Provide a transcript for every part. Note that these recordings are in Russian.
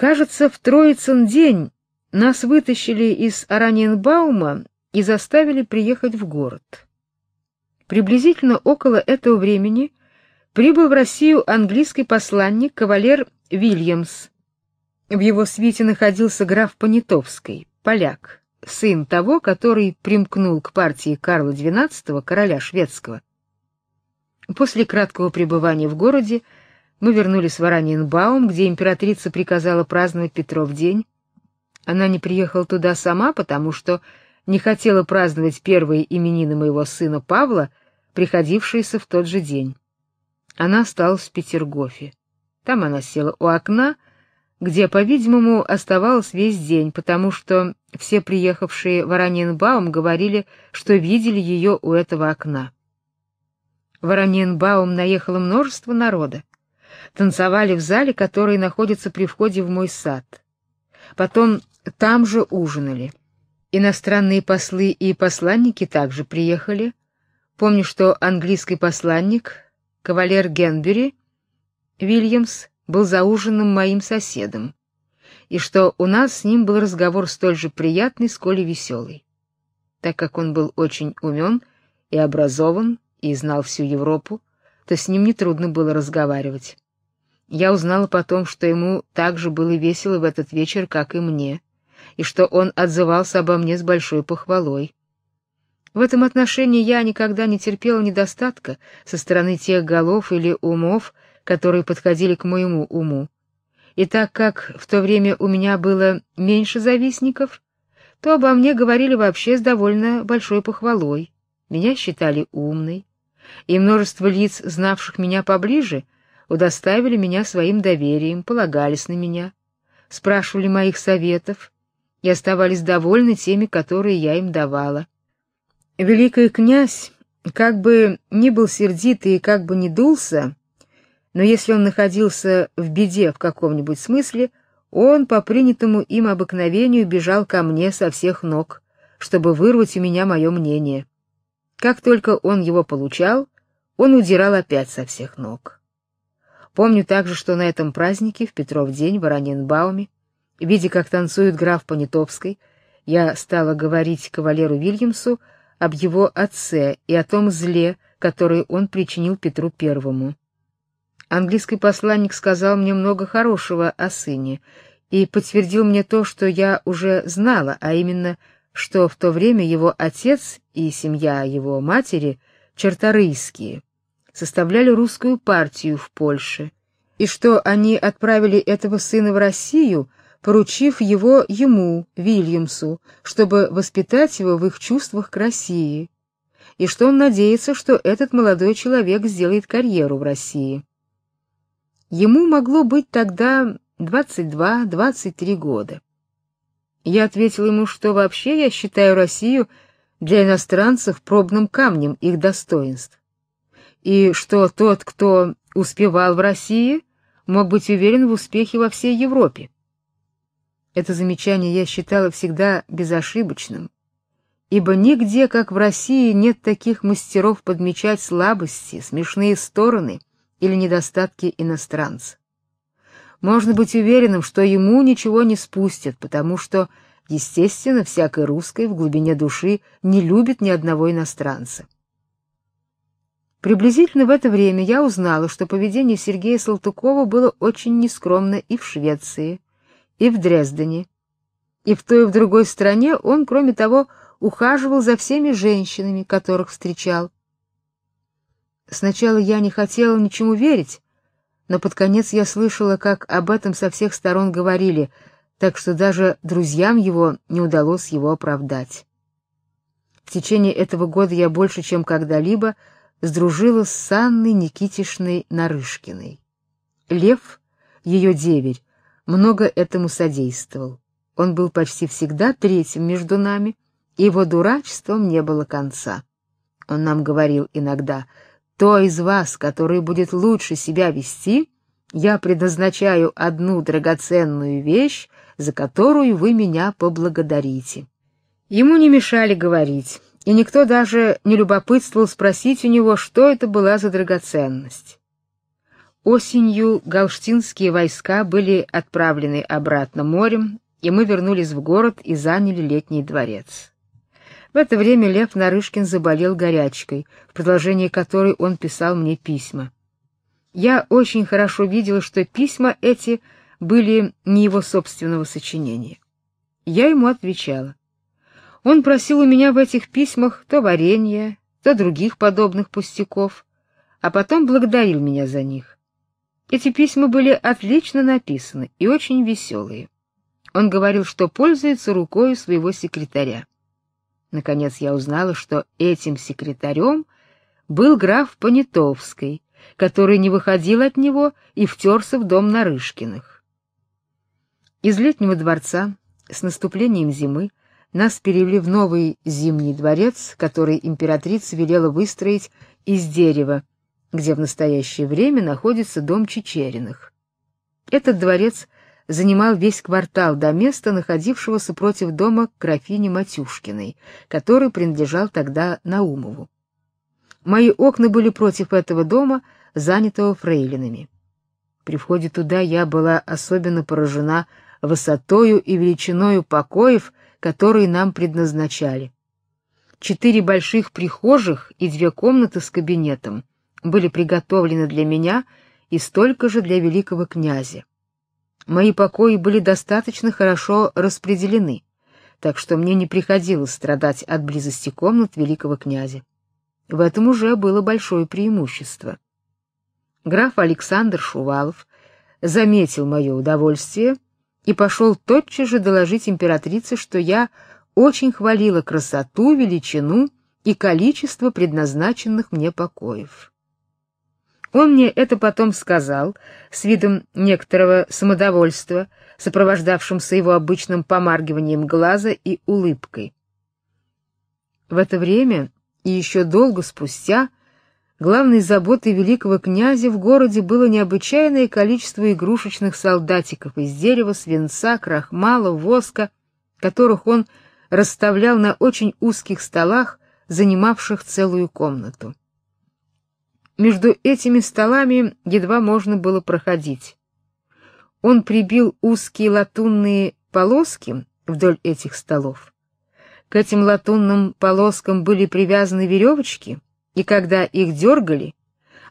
Кажется, в Троицын день нас вытащили из Араньенбаума и заставили приехать в город. Приблизительно около этого времени прибыл в Россию английский посланник кавалер Вильямс. В его свите находился граф Понятовский, поляк, сын того, который примкнул к партии Карла XII, короля шведского. После краткого пребывания в городе мы вернулись в Араньенбаум, где императрица приказала праздновать Петров день. Она не приехала туда сама, потому что не хотела праздновать первые именины моего сына Павла, приходившиеся в тот же день. Она осталась в Петергофе. Там она села у окна, где, по-видимому, оставалась весь день, потому что все приехавшие в Араньенбаум говорили, что видели ее у этого окна. В Араньенбаум наехало множество народа. Танцевали в зале, который находится при входе в мой сад. Потом там же ужинали. Иностранные послы и посланники также приехали. Помню, что английский посланник, кавалер Генбери, Вильямс, был за ужином моим соседом, и что у нас с ним был разговор столь же приятный, сколь и веселый. Так как он был очень умен и образован и знал всю Европу, то с ним нетрудно было разговаривать. Я узнала потом, что ему так же было весело в этот вечер, как и мне и что он отзывался обо мне с большой похвалой. В этом отношении я никогда не терпела недостатка со стороны тех голов или умов, которые подходили к моему уму. И так как в то время у меня было меньше завистников, то обо мне говорили вообще с довольно большой похвалой. Меня считали умной, и множество лиц, знавших меня поближе, удоставили меня своим доверием, полагались на меня, спрашивали моих советов и оставались довольны теми, которые я им давала. Великий князь, как бы ни был сердит и как бы ни дулся, но если он находился в беде в каком-нибудь смысле, он по принятому им обыкновению бежал ко мне со всех ног, чтобы вырвать у меня мое мнение. Как только он его получал, он удирал опять со всех ног. Помню также, что на этом празднике в Петров день в Ораненбауме Видя, как танцует граф Понятовский, я стала говорить кавалеру Вильямсу об его отце и о том зле, которое он причинил Петру Первому. Английский посланник сказал мне много хорошего о сыне и подтвердил мне то, что я уже знала, а именно, что в то время его отец и семья его матери, черторийские, составляли русскую партию в Польше, и что они отправили этого сына в Россию поручив его ему, Вильямсу, чтобы воспитать его в их чувствах к России, и что он надеется, что этот молодой человек сделает карьеру в России. Ему могло быть тогда 22-23 года. Я ответил ему, что вообще я считаю Россию для иностранцев пробным камнем их достоинств, и что тот, кто успевал в России, мог быть уверен в успехе во всей Европе. Это замечание я считала всегда безошибочным, ибо нигде, как в России, нет таких мастеров подмечать слабости, смешные стороны или недостатки иностранца. Можно быть уверенным, что ему ничего не спустят, потому что, естественно, всякой русской в глубине души не любит ни одного иностранца. Приблизительно в это время я узнала, что поведение Сергея Салтыкова было очень нескромно и в Швеции, и в Дрездене. И в той и в другой стране он, кроме того, ухаживал за всеми женщинами, которых встречал. Сначала я не хотела ничему верить, но под конец я слышала, как об этом со всех сторон говорили, так что даже друзьям его не удалось его оправдать. В течение этого года я больше, чем когда-либо, сдружилась с Анной Никитишной Нарышкиной. Лев, ее деверь, много этому содействовал. Он был почти всегда третьим между нами, и его дурачеством не было конца. Он нам говорил иногда: "То из вас, который будет лучше себя вести, я предназначаю одну драгоценную вещь, за которую вы меня поблагодарите". Ему не мешали говорить, и никто даже не любопытствовал спросить у него, что это была за драгоценность. Осенью галштинские войска были отправлены обратно морем, и мы вернулись в город и заняли летний дворец. В это время Лев Нарышкин заболел горячкой, в продолжении которой он писал мне письма. Я очень хорошо видела, что письма эти были не его собственного сочинения. Я ему отвечала. Он просил у меня в этих письмах то варенья, то других подобных пустяков, а потом благодарил меня за них. Эти письма были отлично написаны и очень веселые. Он говорил, что пользуется рукой своего секретаря. Наконец я узнала, что этим секретарем был граф Понятовский, который не выходил от него и втерся в дом Нарышкиных. Из летнего дворца с наступлением зимы нас перевели в новый зимний дворец, который императрица велела выстроить из дерева, где в настоящее время находится дом Чечериных. Этот дворец занимал весь квартал до места, находившегося против дома графини Матюшкиной, который принадлежал тогда Наумову. Мои окна были против этого дома, занятого фрейлинами. При входе туда я была особенно поражена высотою и величиною покоев, которые нам предназначали. Четыре больших прихожих и две комнаты с кабинетом были приготовлены для меня и столько же для великого князя. Мои покои были достаточно хорошо распределены, так что мне не приходилось страдать от близости комнат великого князя. В этом уже было большое преимущество. Граф Александр Шувалов заметил мое удовольствие и пошел тотчас же доложить императрице, что я очень хвалила красоту, величину и количество предназначенных мне покоев. Он мне это потом сказал с видом некоторого самодовольства, сопровождавшимся его обычным помаргиванием глаза и улыбкой. В это время и еще долго спустя главной заботой великого князя в городе было необычайное количество игрушечных солдатиков из дерева, свинца, крахмала, воска, которых он расставлял на очень узких столах, занимавших целую комнату. Между этими столами едва можно было проходить. Он прибил узкие латунные полоски вдоль этих столов. К этим латунным полоскам были привязаны веревочки, и когда их дергали,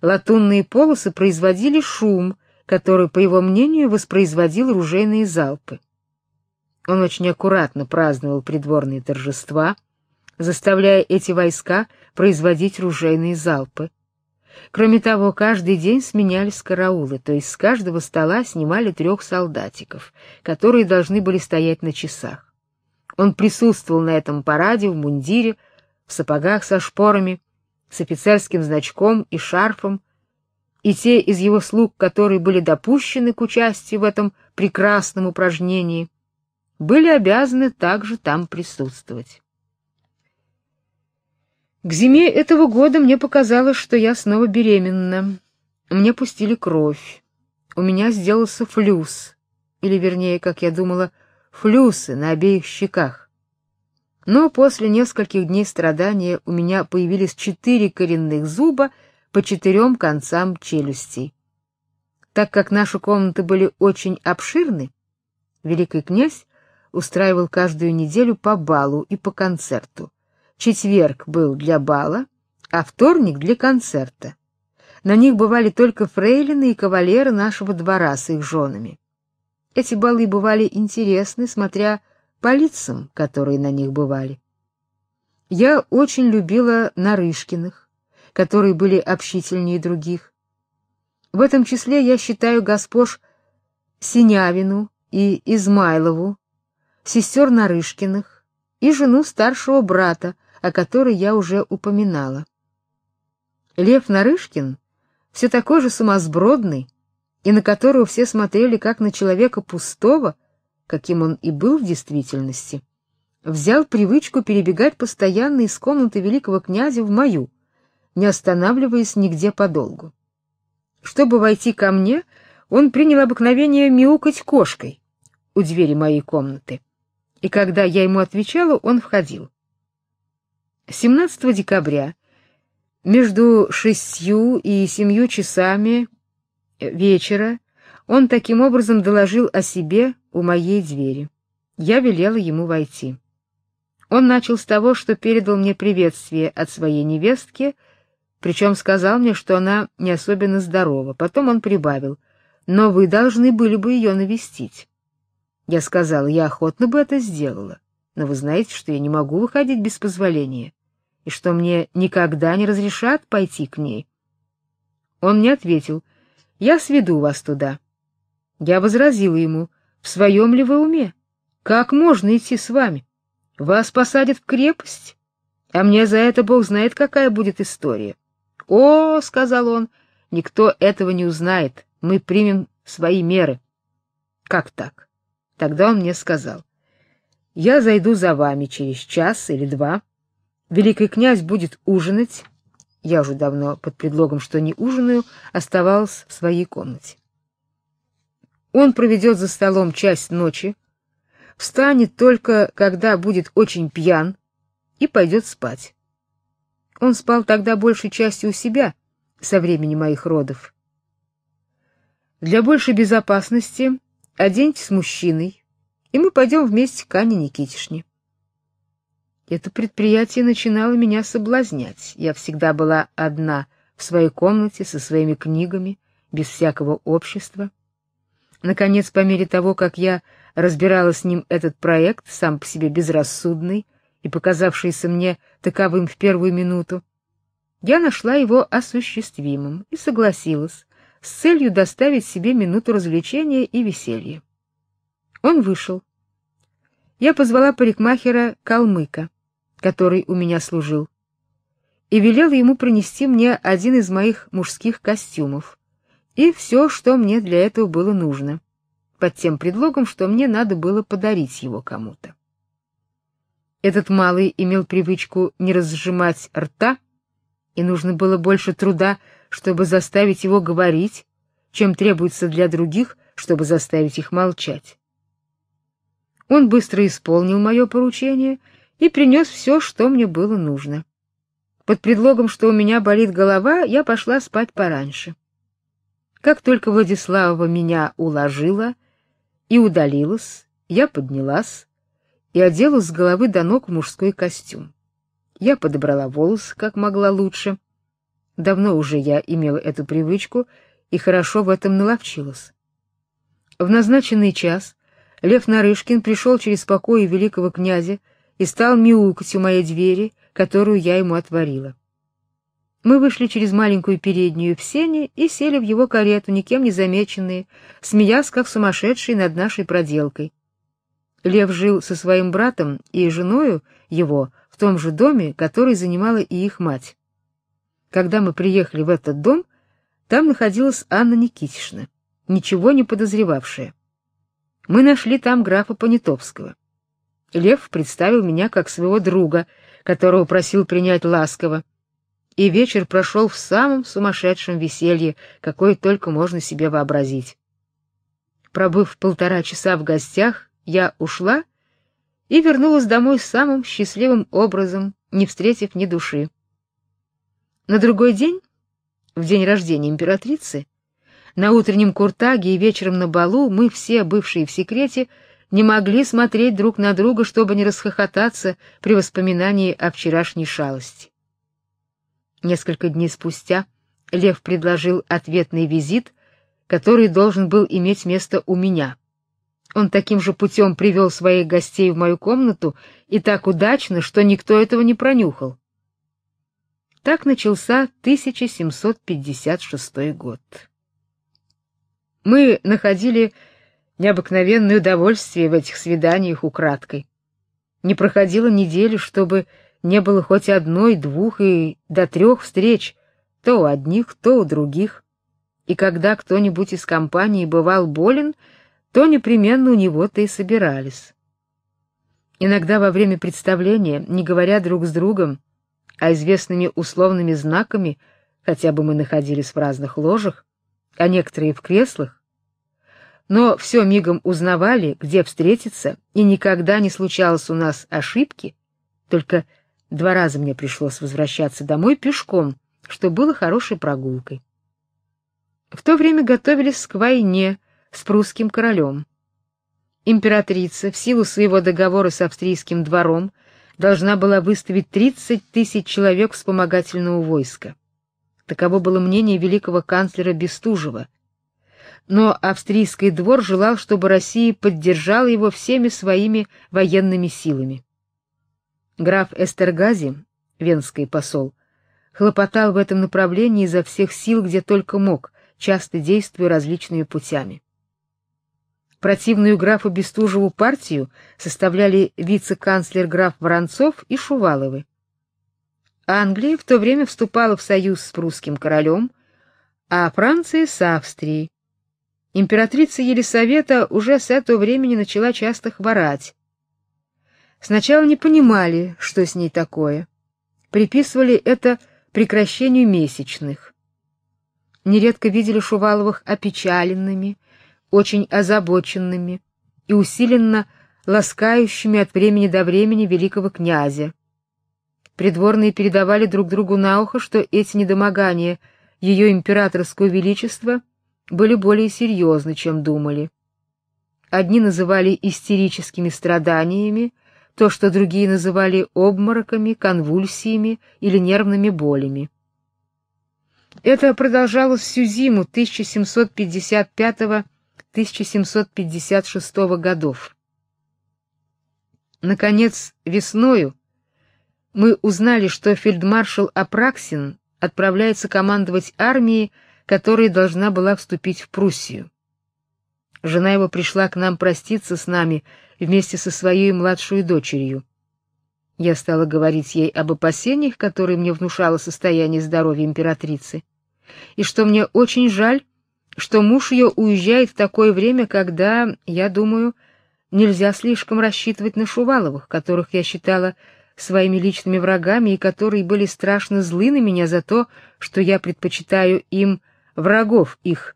латунные полосы производили шум, который, по его мнению, воспроизводил ружейные залпы. Он очень аккуратно праздновал придворные торжества, заставляя эти войска производить ружейные залпы. Кроме того, каждый день сменялись караулы, то есть с каждого стола снимали трех солдатиков, которые должны были стоять на часах. Он присутствовал на этом параде в мундире, в сапогах со шпорами, с офицерским значком и шарфом, и те из его слуг, которые были допущены к участию в этом прекрасном упражнении, были обязаны также там присутствовать. К зиме этого года мне показалось, что я снова беременна. Мне пустили кровь. У меня сделался флюс, или вернее, как я думала, флюсы на обеих щеках. Но после нескольких дней страдания у меня появились четыре коренных зуба по четырем концам челюстей. Так как наши комнаты были очень обширны, великий князь устраивал каждую неделю по балу и по концерту. Четверг был для бала, а вторник для концерта. На них бывали только фрейлины и кавалеры нашего двора с их женами. Эти балы бывали интересны, смотря по лицам, которые на них бывали. Я очень любила Нарышкиных, которые были общительнее других. В этом числе я считаю госпож Синявину и Измайлову, сестер Нарышкиных и жену старшего брата, о которой я уже упоминала. Лев Нарышкин все такой же сумасбродный, и на которого все смотрели как на человека пустого, каким он и был в действительности, взял привычку перебегать постоянно из комнаты великого князя в мою, не останавливаясь нигде подолгу. Чтобы войти ко мне, он принял обыкновение мяукать кошкой у двери моей комнаты. И когда я ему отвечала, он входил. 17 декабря между шестью и семью часами вечера он таким образом доложил о себе у моей двери. Я велела ему войти. Он начал с того, что передал мне приветствие от своей невестки, причем сказал мне, что она не особенно здорова. Потом он прибавил: "Но вы должны были бы ее навестить". Я сказала: "Я охотно бы это сделала, но вы знаете, что я не могу выходить без позволения, и что мне никогда не разрешат пойти к ней". Он мне ответил: "Я сведу вас туда". Я возразила ему: "В своем ли вы уме? Как можно идти с вами? Вас посадят в крепость, а мне за это Бог знает, какая будет история". "О", сказал он, "никто этого не узнает. Мы примем свои меры". Как так? Тогда он мне сказал: "Я зайду за вами через час или два. Великий князь будет ужинать. Я уже давно под предлогом, что не ужинаю, оставалась в своей комнате. Он проведет за столом часть ночи, встанет только, когда будет очень пьян, и пойдет спать. Он спал тогда большей частью у себя со времени моих родов. Для большей безопасности оденьте с мужчиной, и мы пойдем вместе к Анне Никитишне. Это предприятие начинало меня соблазнять. Я всегда была одна в своей комнате со своими книгами, без всякого общества. Наконец, по мере того, как я разбирала с ним этот проект, сам по себе безрассудный и показавшийся мне таковым в первую минуту, я нашла его осуществимым и согласилась с целью доставить себе минуту развлечения и веселья. Он вышел. Я позвала парикмахера Калмыка, который у меня служил, и велела ему принести мне один из моих мужских костюмов и все, что мне для этого было нужно, под тем предлогом, что мне надо было подарить его кому-то. Этот малый имел привычку не разжимать рта, и нужно было больше труда, чтобы заставить его говорить, чем требуется для других, чтобы заставить их молчать. Он быстро исполнил мое поручение и принес все, что мне было нужно. Под предлогом, что у меня болит голова, я пошла спать пораньше. Как только Владислава меня уложила и удалилась, я поднялась и одела с головы до ног мужской костюм. Я подобрала волосы как могла лучше. Давно уже я имела эту привычку и хорошо в этом наловчилась. В назначенный час Лев Нарышкин пришел через покои великого князя и стал мяукать у моей двери, которую я ему отворила. Мы вышли через маленькую переднюю в сене и сели в его карету, никем не замеченные, смеясь как сумасшедшие над нашей проделкой. Лев жил со своим братом и женою его в том же доме, который занимала и их мать. Когда мы приехали в этот дом, там находилась Анна Никитишна, ничего не подозревавшая. Мы нашли там графа Понятовского. Лев представил меня как своего друга, которого просил принять ласково и вечер прошел в самом сумасшедшем веселье, какое только можно себе вообразить. Пробыв полтора часа в гостях, я ушла и вернулась домой самым счастливым образом, не встретив ни души. На другой день, в день рождения императрицы, на утреннем куртаге и вечером на балу мы все, бывшие в секрете, не могли смотреть друг на друга, чтобы не расхохотаться при воспоминании о вчерашней шалости. Несколько дней спустя Лев предложил ответный визит, который должен был иметь место у меня. Он таким же путем привел своих гостей в мою комнату и так удачно, что никто этого не пронюхал. Так начался 1756 год. Мы находили необыкновенное удовольствие в этих свиданиях украдкой. Не проходило недели, чтобы не было хоть одной, двух и до трех встреч, то у одних, то у других. И когда кто-нибудь из компании бывал болен, то непременно у него-то и собирались. Иногда во время представления, не говоря друг с другом, а известными условными знаками, хотя бы мы находились в разных ложах, а некоторые в креслах, но все мигом узнавали, где встретиться, и никогда не случалось у нас ошибки, только Два раза мне пришлось возвращаться домой пешком, что было хорошей прогулкой. в то время готовились к войне с прусским королем. Императрица в силу своего договора с австрийским двором должна была выставить 30 тысяч человек вспомогательного войска. Таково было мнение великого канцлера Бестужева. Но австрийский двор желал, чтобы Россия поддержала его всеми своими военными силами. Граф Эстергази, венский посол, хлопотал в этом направлении изо всех сил, где только мог, часто действуя различными путями. Противную графу Бестужеву партию составляли вице-канцлер граф Воронцов и Шуваловы. Англия в то время вступала в союз с прусским королем, а Франция с Австрией. Императрица Елисавета уже с этого времени начала часто хворать. Сначала не понимали, что с ней такое. Приписывали это прекращению месячных. Нередко видели Шуваловых опечаленными, очень озабоченными и усиленно ласкающими от времени до времени великого князя. Придворные передавали друг другу на ухо, что эти недомогания ее императорского величества были более серьезны, чем думали. Одни называли истерическими страданиями, то, что другие называли обмороками, конвульсиями или нервными болями. Это продолжалось всю зиму 1755-1756 годов. Наконец, весною мы узнали, что фельдмаршал Апраксин отправляется командовать армией, которая должна была вступить в Пруссию. Жена его пришла к нам проститься с нами вместе со своей младшей дочерью. Я стала говорить ей об опасениях, которые мне внушало состояние здоровья императрицы, и что мне очень жаль, что муж ее уезжает в такое время, когда, я думаю, нельзя слишком рассчитывать на Шуваловых, которых я считала своими личными врагами и которые были страшно злы на меня за то, что я предпочитаю им врагов их,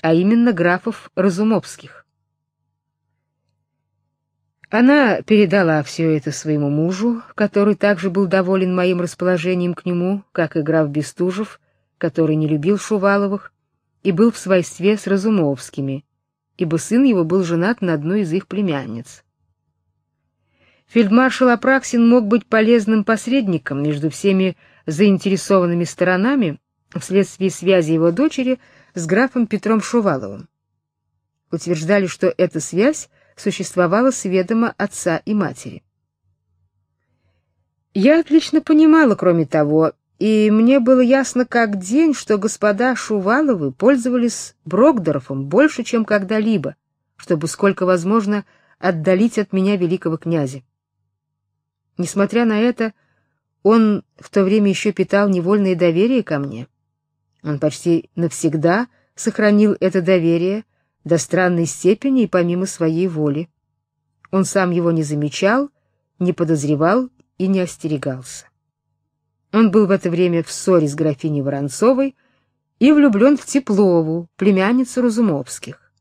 а именно графов Разумовских. Она передала все это своему мужу, который также был доволен моим расположением к нему, как и граф Бестужев, который не любил Шуваловых и был в свойстве с Разумовскими, ибо сын его был женат на одной из их племянниц. Фельдмаршал Апраксин мог быть полезным посредником между всеми заинтересованными сторонами вследствие связи его дочери с графом Петром Шуваловым. Утверждали, что эта связь существовало с ведома отца и матери. Я отлично понимала, кроме того, и мне было ясно как день, что господа Шуваловы пользовались Брокдорфом больше, чем когда-либо, чтобы сколько возможно отдалить от меня великого князя. Несмотря на это, он в то время еще питал невольное доверие ко мне. Он почти навсегда сохранил это доверие, до странной степени и помимо своей воли. Он сам его не замечал, не подозревал и не остерегался. Он был в это время в ссоре с графиней Воронцовой и влюблен в Теплову, племянницу Разумовских.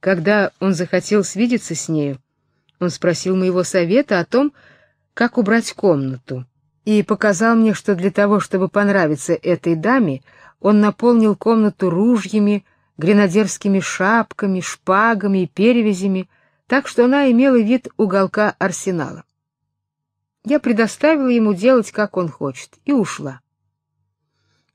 Когда он захотел свидеться с нею, он спросил моего совета о том, как убрать комнату, и показал мне, что для того, чтобы понравиться этой даме, он наполнил комнату ружьями, гренадерскими шапками, шпагами и перевязями, так что она имела вид уголка арсенала. Я предоставила ему делать, как он хочет, и ушла.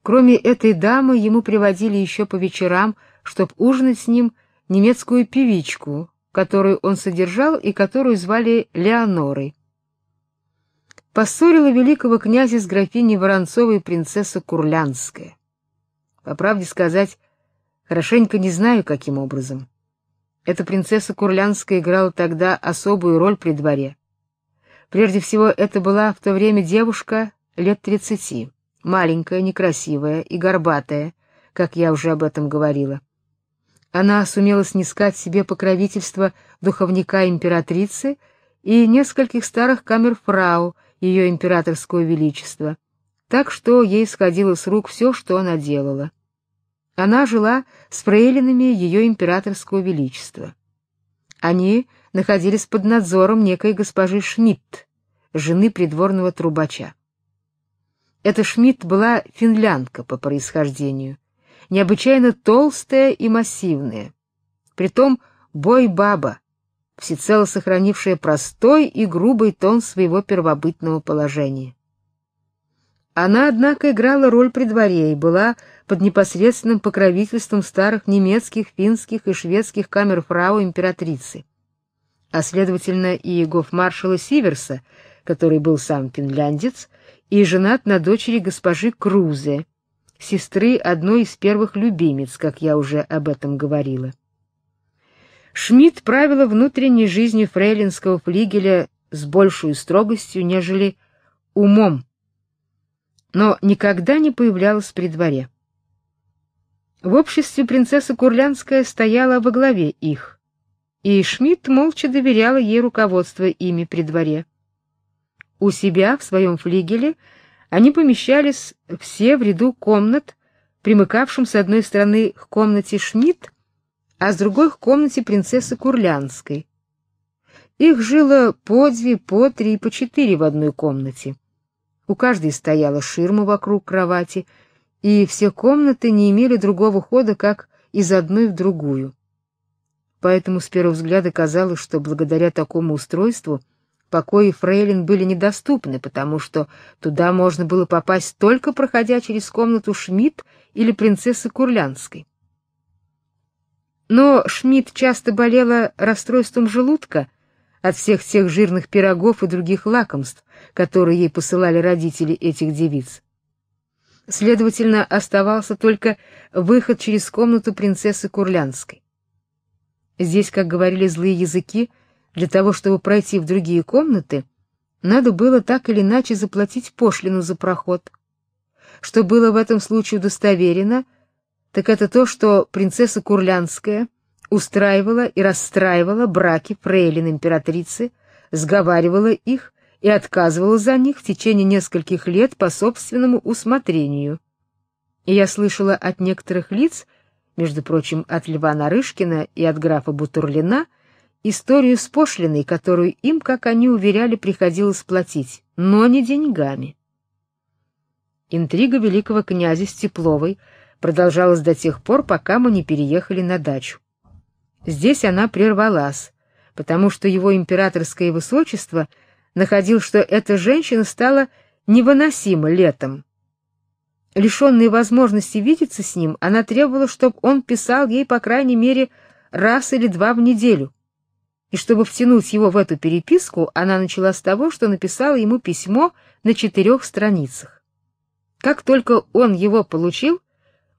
Кроме этой дамы, ему приводили еще по вечерам, чтобы ужинать с ним, немецкую певичку, которую он содержал и которую звали Леонорой. Поссорила великого князя с графиней Воронцовой принцесса Курлянская. По правде сказать, Хорошенько не знаю, каким образом. Эта принцесса Курлянская играла тогда особую роль при дворе. Прежде всего, это была в то время девушка лет тридцати, маленькая, некрасивая и горбатая, как я уже об этом говорила. Она сумела снискать себе покровительство духовника императрицы и нескольких старых камерфрау ее императорского величества, так что ей сходило с рук все, что она делала. Она жила с фрейлинами ее императорского величества. Они находились под надзором некой госпожи Шмидт, жены придворного трубача. Эта Шмидт была финлянка по происхождению. необычайно толстая и массивная. Притом бой-баба, всецело сохранившая простой и грубый тон своего первобытного положения. Она, однако, играла роль при дворе и была под непосредственным покровительством старых немецких, финских и шведских камерфрау императрицы, а следовательно и гофмаршала Сиверса, который был сам финляндец и женат на дочери госпожи Крузе, сестры одной из первых любимец, как я уже об этом говорила. Шмидт правила внутренней жизнью фрейлинского флигеля с большей строгостью, нежели умом, но никогда не появлялась при дворе. В обществе принцесса Курлянская стояла во главе их, и Шмидт молча доверяла ей руководство ими при дворе. У себя в своем флигеле они помещались все в ряду комнат, примыкавшим с одной стороны к комнате Шмидт, а с другой к комнате принцессы Курлянской. Их жило по две, по три, по четыре в одной комнате. У каждой стояла ширма вокруг кровати, и все комнаты не имели другого хода, как из одной в другую. Поэтому с первого взгляда казалось, что благодаря такому устройству покои фрейлин были недоступны, потому что туда можно было попасть только проходя через комнату Шмидт или принцессы Курлянской. Но Шмидт часто болела расстройством желудка от всех тех жирных пирогов и других лакомств, которые ей посылали родители этих девиц. Следовательно, оставался только выход через комнату принцессы Курлянской. Здесь, как говорили злые языки, для того, чтобы пройти в другие комнаты, надо было так или иначе заплатить пошлину за проход. Что было в этом случае удостоверено — так это то, что принцесса Курлянская устраивала и расстраивала браки фрейлин императрицы, сговаривала их и отказывала за них в течение нескольких лет по собственному усмотрению. И я слышала от некоторых лиц, между прочим, от Льва Нарышкина и от графа Бутурлина, историю с пошлиной, которую им, как они уверяли, приходилось платить, но не деньгами. Интрига великого князя Степловой — продолжалась до тех пор, пока мы не переехали на дачу. Здесь она прервалась, потому что его императорское высочество находил, что эта женщина стала невыносима летом. Лишенная возможности видеться с ним, она требовала, чтобы он писал ей по крайней мере раз или два в неделю. И чтобы втянуть его в эту переписку, она начала с того, что написала ему письмо на четырех страницах. Как только он его получил,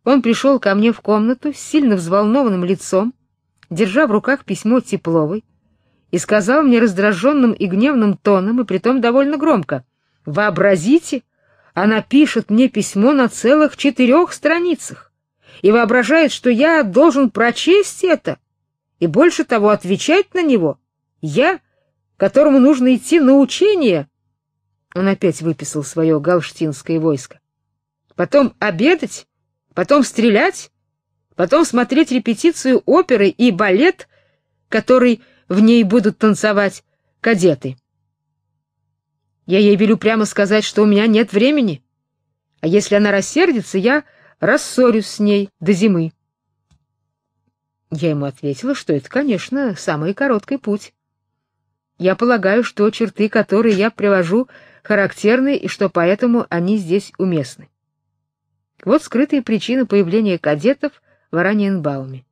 он пришел ко мне в комнату с сильно взволнованным лицом, держа в руках письмо Тепловой, и сказал мне раздраженным и гневным тоном, и притом довольно громко: "Вообразите, она пишет мне письмо на целых четырех страницах и воображает, что я должен прочесть это и больше того отвечать на него. Я, которому нужно идти на учение". Он опять выписал свое галштинское войско. Потом обедать потом стрелять, потом смотреть репетицию оперы и балет, который в ней будут танцевать кадеты. Я ей велю прямо сказать, что у меня нет времени. А если она рассердится, я рассорюсь с ней до зимы. Я ему ответила, что это, конечно, самый короткий путь. Я полагаю, что черты, которые я привожу, характерны и что поэтому они здесь уместны. Вот скрытые причины появления кадетов в Ораниенбауме.